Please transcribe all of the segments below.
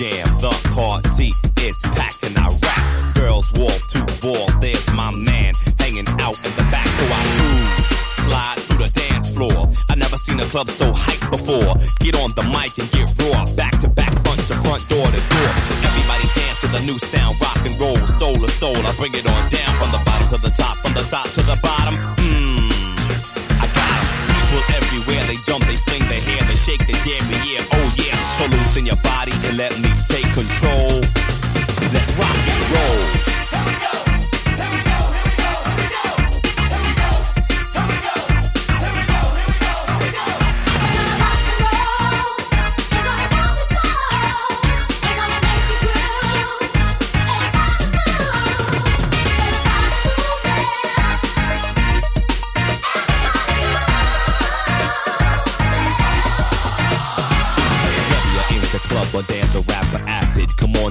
up the party is packed and I rap. Girls wall to wall, there's my man hanging out in the back, so I cruise, slide through the dance floor. I never seen a club so hyped before. Get on the mic and get raw, back to back, punch the front door to door. Everybody dance to the new sound, rock and roll, soul to soul. I bring it on down from the bottom to the top, from the top to the bottom. Mmm. I got. People everywhere, they jump, they fling their hair, they shake their dairy, yeah, oh yeah. So loosen your body and let me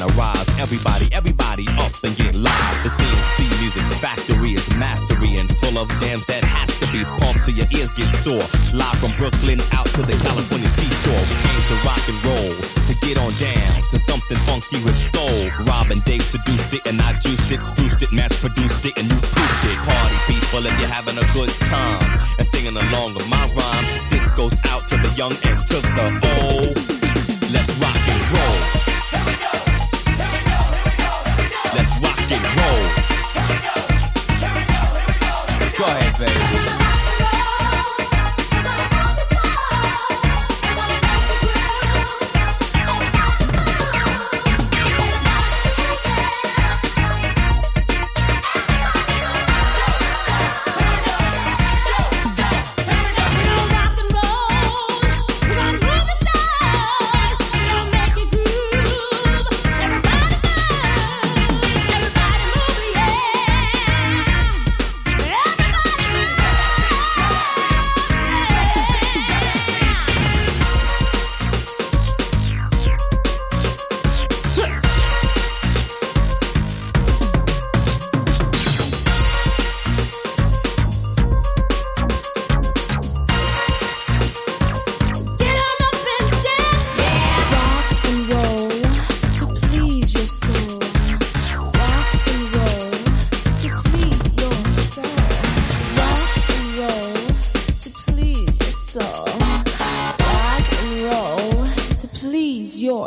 And arise. Everybody, everybody up and get live. The C+C Music the Factory is mastery and full of jams that has to be pumped till your ears get sore. Live from Brooklyn out to the California seashore. We came to rock and roll, to get on down to something funky with soul. Rob and Dave seduced it and I juiced it, spruced it, mass produced it, and you proofed it. Party people if you're having a good time and singing along with my rhyme. This goes out to the young and to the old. Let's rock and roll.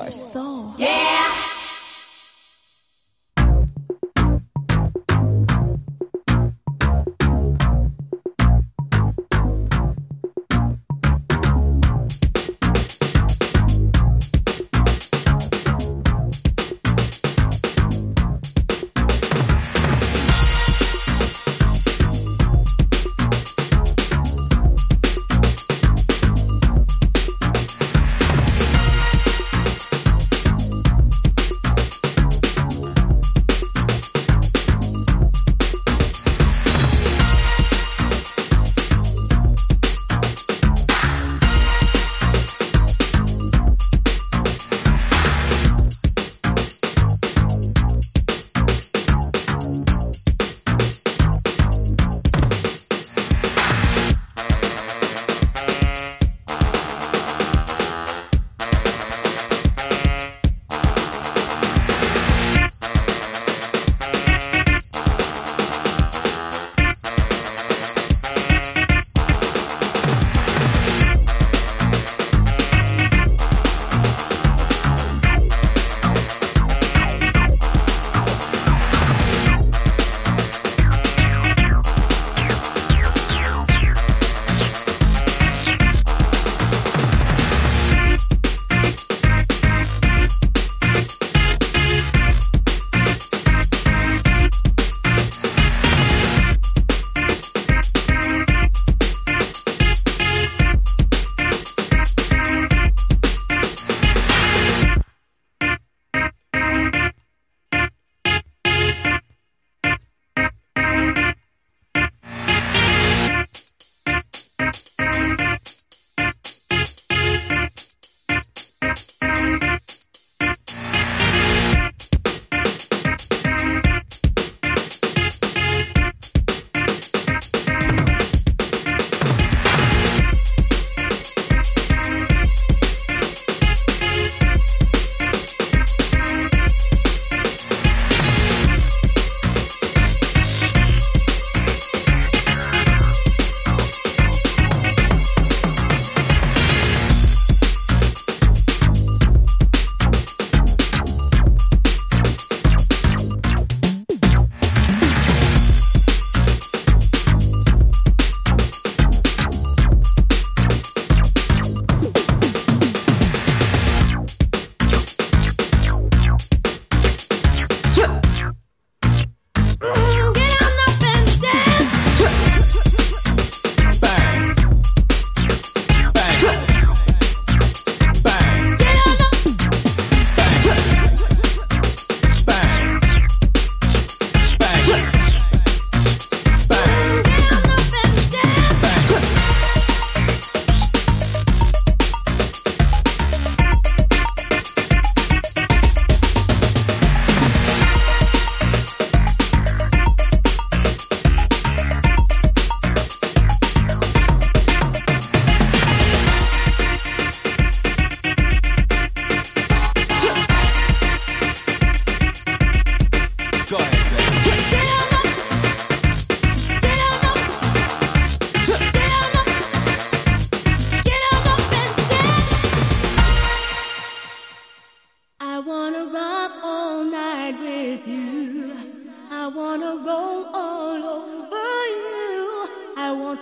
Your soul.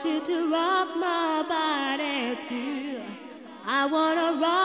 Want you to rock my body too. I wanna rock.